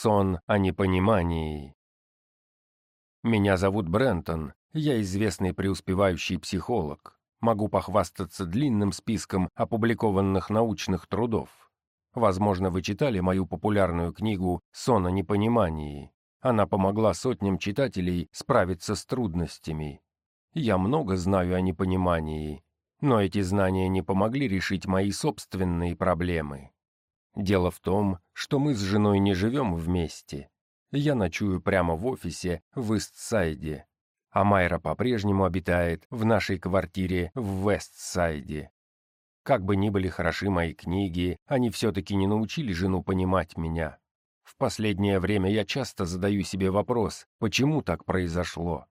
Сон о непонимании. Меня зовут Брентон, я известный преуспевающий психолог. Могу похвастаться длинным списком опубликованных научных трудов. Возможно, вы читали мою популярную книгу «Сон о непонимании». Она помогла сотням читателей справиться с трудностями. Я много знаю о непонимании, но эти знания не помогли решить мои собственные проблемы. Дело в том, что мы с женой не живем вместе. Я ночую прямо в офисе в Истсайде, а Майра по-прежнему обитает в нашей квартире в Вестсайде. Как бы ни были хороши мои книги, они все-таки не научили жену понимать меня. В последнее время я часто задаю себе вопрос, почему так произошло.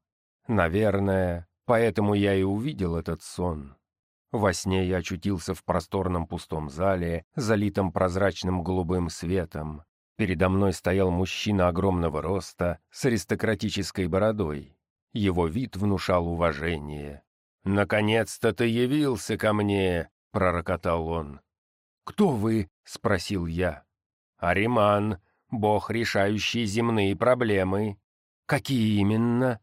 Наверное, поэтому я и увидел этот сон. Во сне я очутился в просторном пустом зале, залитом прозрачным голубым светом. Передо мной стоял мужчина огромного роста с аристократической бородой. Его вид внушал уважение. «Наконец-то ты явился ко мне!» — пророкотал он. «Кто вы?» — спросил я. «Ариман, бог, решающий земные проблемы». «Какие именно?»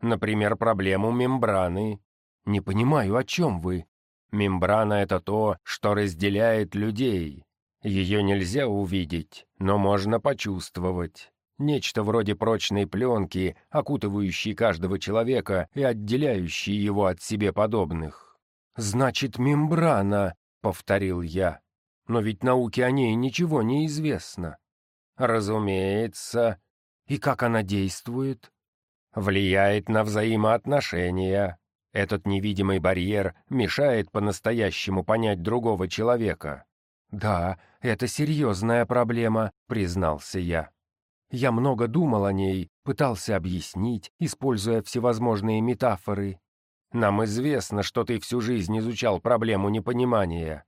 «Например, проблему мембраны». «Не понимаю, о чем вы?» Мембрана — это то, что разделяет людей. Ее нельзя увидеть, но можно почувствовать. Нечто вроде прочной пленки, окутывающей каждого человека и отделяющей его от себе подобных. «Значит, мембрана», — повторил я. «Но ведь науке о ней ничего не известно». «Разумеется. И как она действует?» «Влияет на взаимоотношения. Этот невидимый барьер мешает по-настоящему понять другого человека. «Да, это серьезная проблема», — признался я. Я много думал о ней, пытался объяснить, используя всевозможные метафоры. Нам известно, что ты всю жизнь изучал проблему непонимания.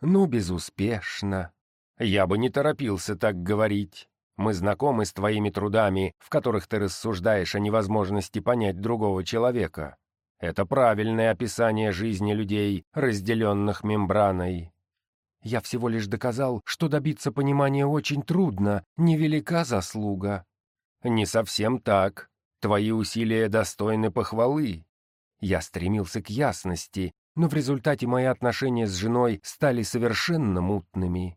Ну, безуспешно. Я бы не торопился так говорить. Мы знакомы с твоими трудами, в которых ты рассуждаешь о невозможности понять другого человека. Это правильное описание жизни людей, разделенных мембраной. Я всего лишь доказал, что добиться понимания очень трудно, невелика заслуга. Не совсем так. Твои усилия достойны похвалы. Я стремился к ясности, но в результате мои отношения с женой стали совершенно мутными.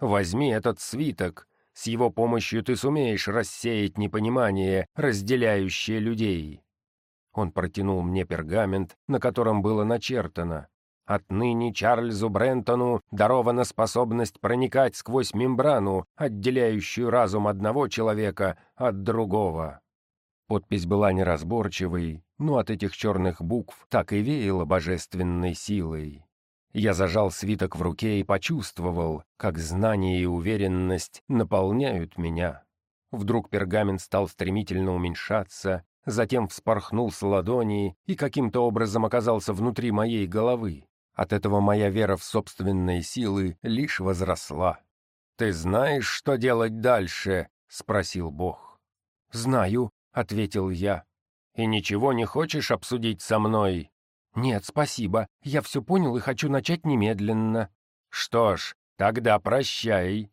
Возьми этот свиток. С его помощью ты сумеешь рассеять непонимание, разделяющее людей. Он протянул мне пергамент, на котором было начертано. Отныне Чарльзу Брентону дарована способность проникать сквозь мембрану, отделяющую разум одного человека от другого. Подпись была неразборчивой, но от этих черных букв так и веяло божественной силой. Я зажал свиток в руке и почувствовал, как знание и уверенность наполняют меня. Вдруг пергамент стал стремительно уменьшаться, затем вспорхнул с ладони и каким-то образом оказался внутри моей головы. От этого моя вера в собственные силы лишь возросла. «Ты знаешь, что делать дальше?» — спросил Бог. «Знаю», — ответил я. «И ничего не хочешь обсудить со мной?» «Нет, спасибо. Я все понял и хочу начать немедленно». «Что ж, тогда прощай».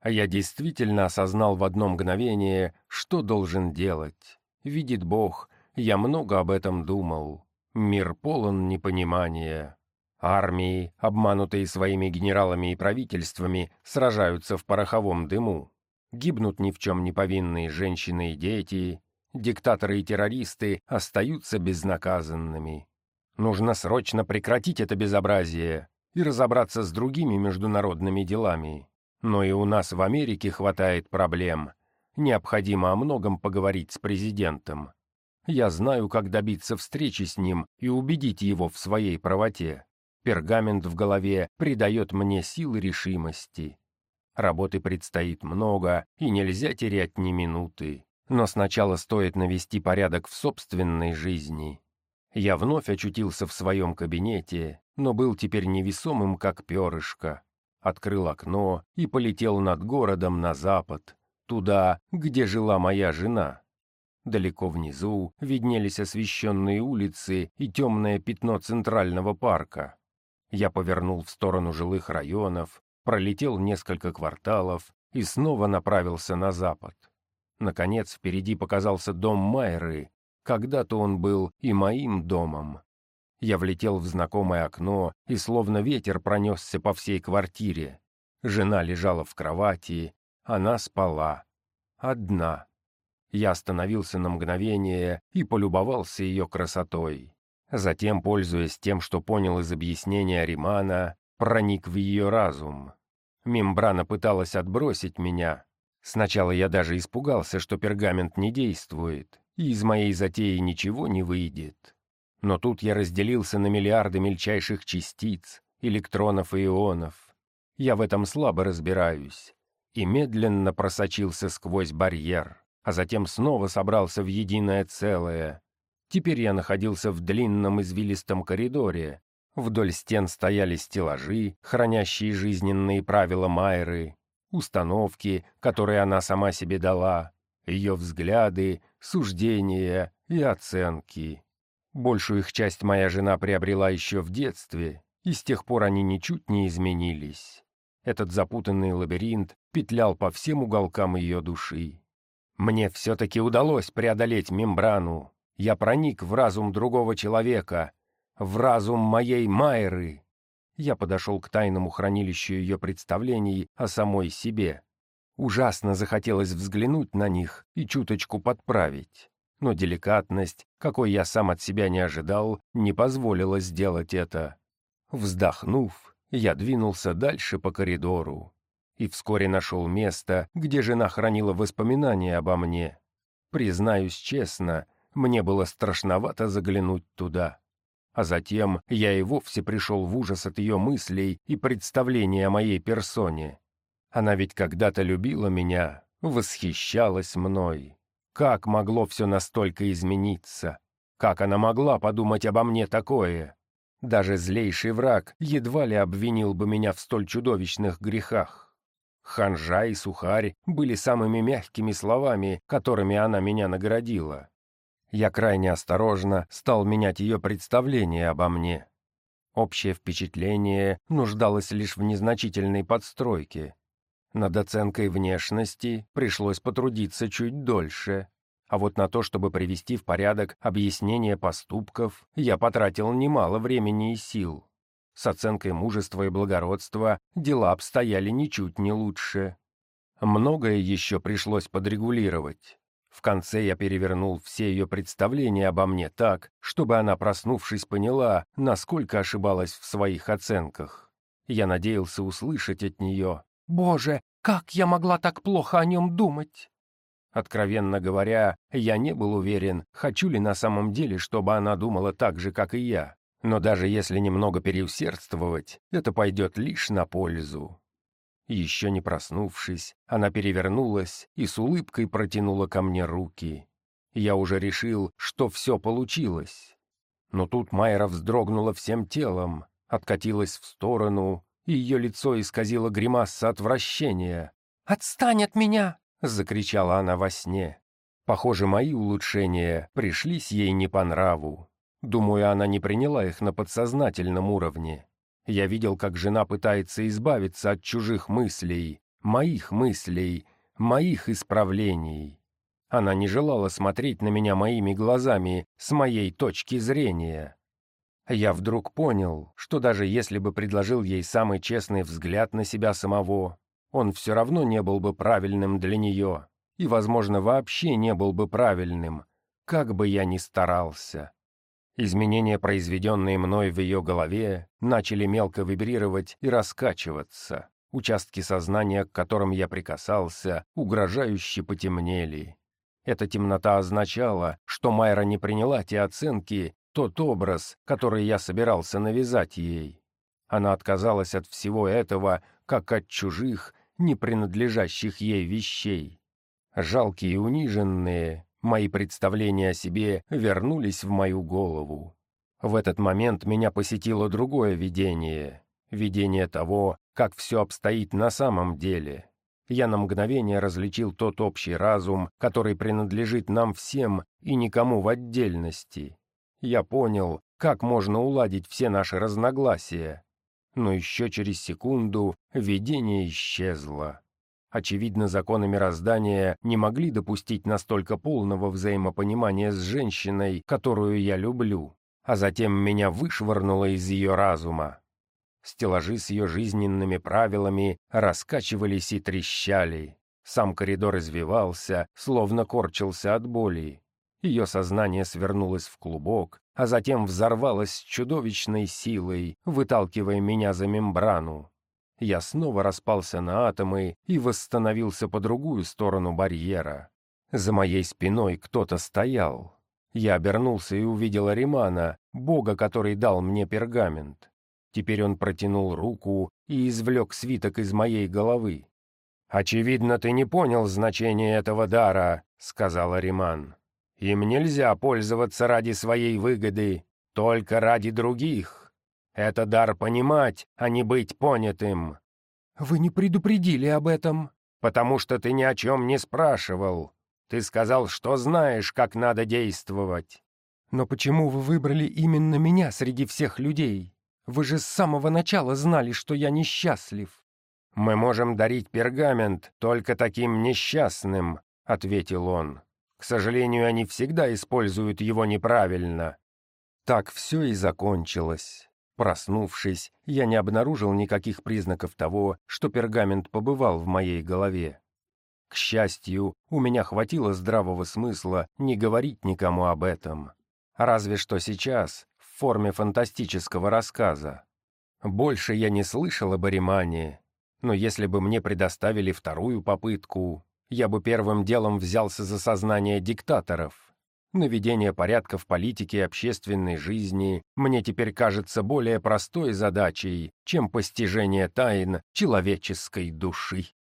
А я действительно осознал в одно мгновение, что должен делать. Видит Бог, я много об этом думал. Мир полон непонимания. Армии, обманутые своими генералами и правительствами, сражаются в пороховом дыму. Гибнут ни в чем не повинные женщины и дети. Диктаторы и террористы остаются безнаказанными. Нужно срочно прекратить это безобразие и разобраться с другими международными делами. Но и у нас в Америке хватает проблем — Необходимо о многом поговорить с президентом. Я знаю, как добиться встречи с ним и убедить его в своей правоте. Пергамент в голове придает мне силы решимости. Работы предстоит много, и нельзя терять ни минуты. Но сначала стоит навести порядок в собственной жизни. Я вновь очутился в своем кабинете, но был теперь невесомым, как перышко. Открыл окно и полетел над городом на запад, туда, где жила моя жена. Далеко внизу виднелись освещенные улицы и темное пятно центрального парка. Я повернул в сторону жилых районов, пролетел несколько кварталов и снова направился на запад. Наконец, впереди показался дом Майры. Когда-то он был и моим домом. Я влетел в знакомое окно, и словно ветер пронесся по всей квартире. Жена лежала в кровати, она спала. Одна. Я остановился на мгновение и полюбовался ее красотой. Затем, пользуясь тем, что понял из объяснения Римана, проник в ее разум. Мембрана пыталась отбросить меня. Сначала я даже испугался, что пергамент не действует, и из моей затеи ничего не выйдет. Но тут я разделился на миллиарды мельчайших частиц, электронов и ионов. Я в этом слабо разбираюсь. И медленно просочился сквозь барьер, а затем снова собрался в единое целое. Теперь я находился в длинном извилистом коридоре. Вдоль стен стояли стеллажи, хранящие жизненные правила Майры, установки, которые она сама себе дала, ее взгляды, суждения и оценки. Большую их часть моя жена приобрела еще в детстве, и с тех пор они ничуть не изменились. Этот запутанный лабиринт петлял по всем уголкам ее души. Мне все-таки удалось преодолеть мембрану. Я проник в разум другого человека, в разум моей Майры. Я подошел к тайному хранилищу ее представлений о самой себе. Ужасно захотелось взглянуть на них и чуточку подправить. Но деликатность, какой я сам от себя не ожидал, не позволила сделать это. Вздохнув, я двинулся дальше по коридору и вскоре нашел место, где жена хранила воспоминания обо мне. Признаюсь честно, мне было страшновато заглянуть туда. А затем я и вовсе пришел в ужас от ее мыслей и представлений о моей персоне. Она ведь когда-то любила меня, восхищалась мной. Как могло все настолько измениться? Как она могла подумать обо мне такое? Даже злейший враг едва ли обвинил бы меня в столь чудовищных грехах. Ханжа и сухарь были самыми мягкими словами, которыми она меня наградила. Я крайне осторожно стал менять ее представление обо мне. Общее впечатление нуждалось лишь в незначительной подстройке. Над оценкой внешности пришлось потрудиться чуть дольше. А вот на то, чтобы привести в порядок объяснение поступков, я потратил немало времени и сил. С оценкой мужества и благородства дела обстояли ничуть не лучше. Многое еще пришлось подрегулировать. В конце я перевернул все ее представления обо мне так, чтобы она, проснувшись, поняла, насколько ошибалась в своих оценках. Я надеялся услышать от нее «Боже, как я могла так плохо о нем думать?» Откровенно говоря, я не был уверен, хочу ли на самом деле, чтобы она думала так же, как и я. Но даже если немного переусердствовать, это пойдет лишь на пользу. Еще не проснувшись, она перевернулась и с улыбкой протянула ко мне руки. Я уже решил, что все получилось. Но тут Майра вздрогнула всем телом, откатилась в сторону, и ее лицо исказило гримаса отвращения. «Отстань от меня!» — закричала она во сне. Похоже, мои улучшения пришлись ей не по нраву. Думаю, она не приняла их на подсознательном уровне. Я видел, как жена пытается избавиться от чужих мыслей, моих мыслей, моих исправлений. Она не желала смотреть на меня моими глазами, с моей точки зрения. Я вдруг понял, что даже если бы предложил ей самый честный взгляд на себя самого, он все равно не был бы правильным для нее и, возможно, вообще не был бы правильным, как бы я ни старался. Изменения, произведенные мной в ее голове, начали мелко вибрировать и раскачиваться. Участки сознания, к которым я прикасался, угрожающе потемнели. Эта темнота означала, что Майра не приняла те оценки, тот образ, который я собирался навязать ей. Она отказалась от всего этого, как от чужих, не принадлежащих ей вещей. Жалкие и униженные, Мои представления о себе вернулись в мою голову. В этот момент меня посетило другое видение. Видение того, как все обстоит на самом деле. Я на мгновение различил тот общий разум, который принадлежит нам всем и никому в отдельности. Я понял, как можно уладить все наши разногласия. Но еще через секунду видение исчезло. Очевидно, законы мироздания не могли допустить настолько полного взаимопонимания с женщиной, которую я люблю, а затем меня вышвырнуло из ее разума. Стеллажи с ее жизненными правилами раскачивались и трещали. Сам коридор извивался, словно корчился от боли. Ее сознание свернулось в клубок, а затем взорвалось чудовищной силой, выталкивая меня за мембрану я снова распался на атомы и восстановился по другую сторону барьера. За моей спиной кто-то стоял. Я обернулся и увидел Аримана, бога, который дал мне пергамент. Теперь он протянул руку и извлек свиток из моей головы. «Очевидно, ты не понял значения этого дара», — сказал Ариман. «Им нельзя пользоваться ради своей выгоды, только ради других. Это дар понимать, а не быть понятым. Вы не предупредили об этом, потому что ты ни о чем не спрашивал. Ты сказал, что знаешь, как надо действовать. Но почему вы выбрали именно меня среди всех людей? Вы же с самого начала знали, что я несчастлив. Мы можем дарить пергамент только таким несчастным, ответил он. К сожалению, они всегда используют его неправильно. Так все и закончилось. Проснувшись, я не обнаружил никаких признаков того, что пергамент побывал в моей голове. К счастью, у меня хватило здравого смысла не говорить никому об этом. Разве что сейчас, в форме фантастического рассказа. Больше я не слышал об Аримане, но если бы мне предоставили вторую попытку, я бы первым делом взялся за сознание диктаторов. Наведение порядка в политике и общественной жизни мне теперь кажется более простой задачей, чем постижение тайн человеческой души.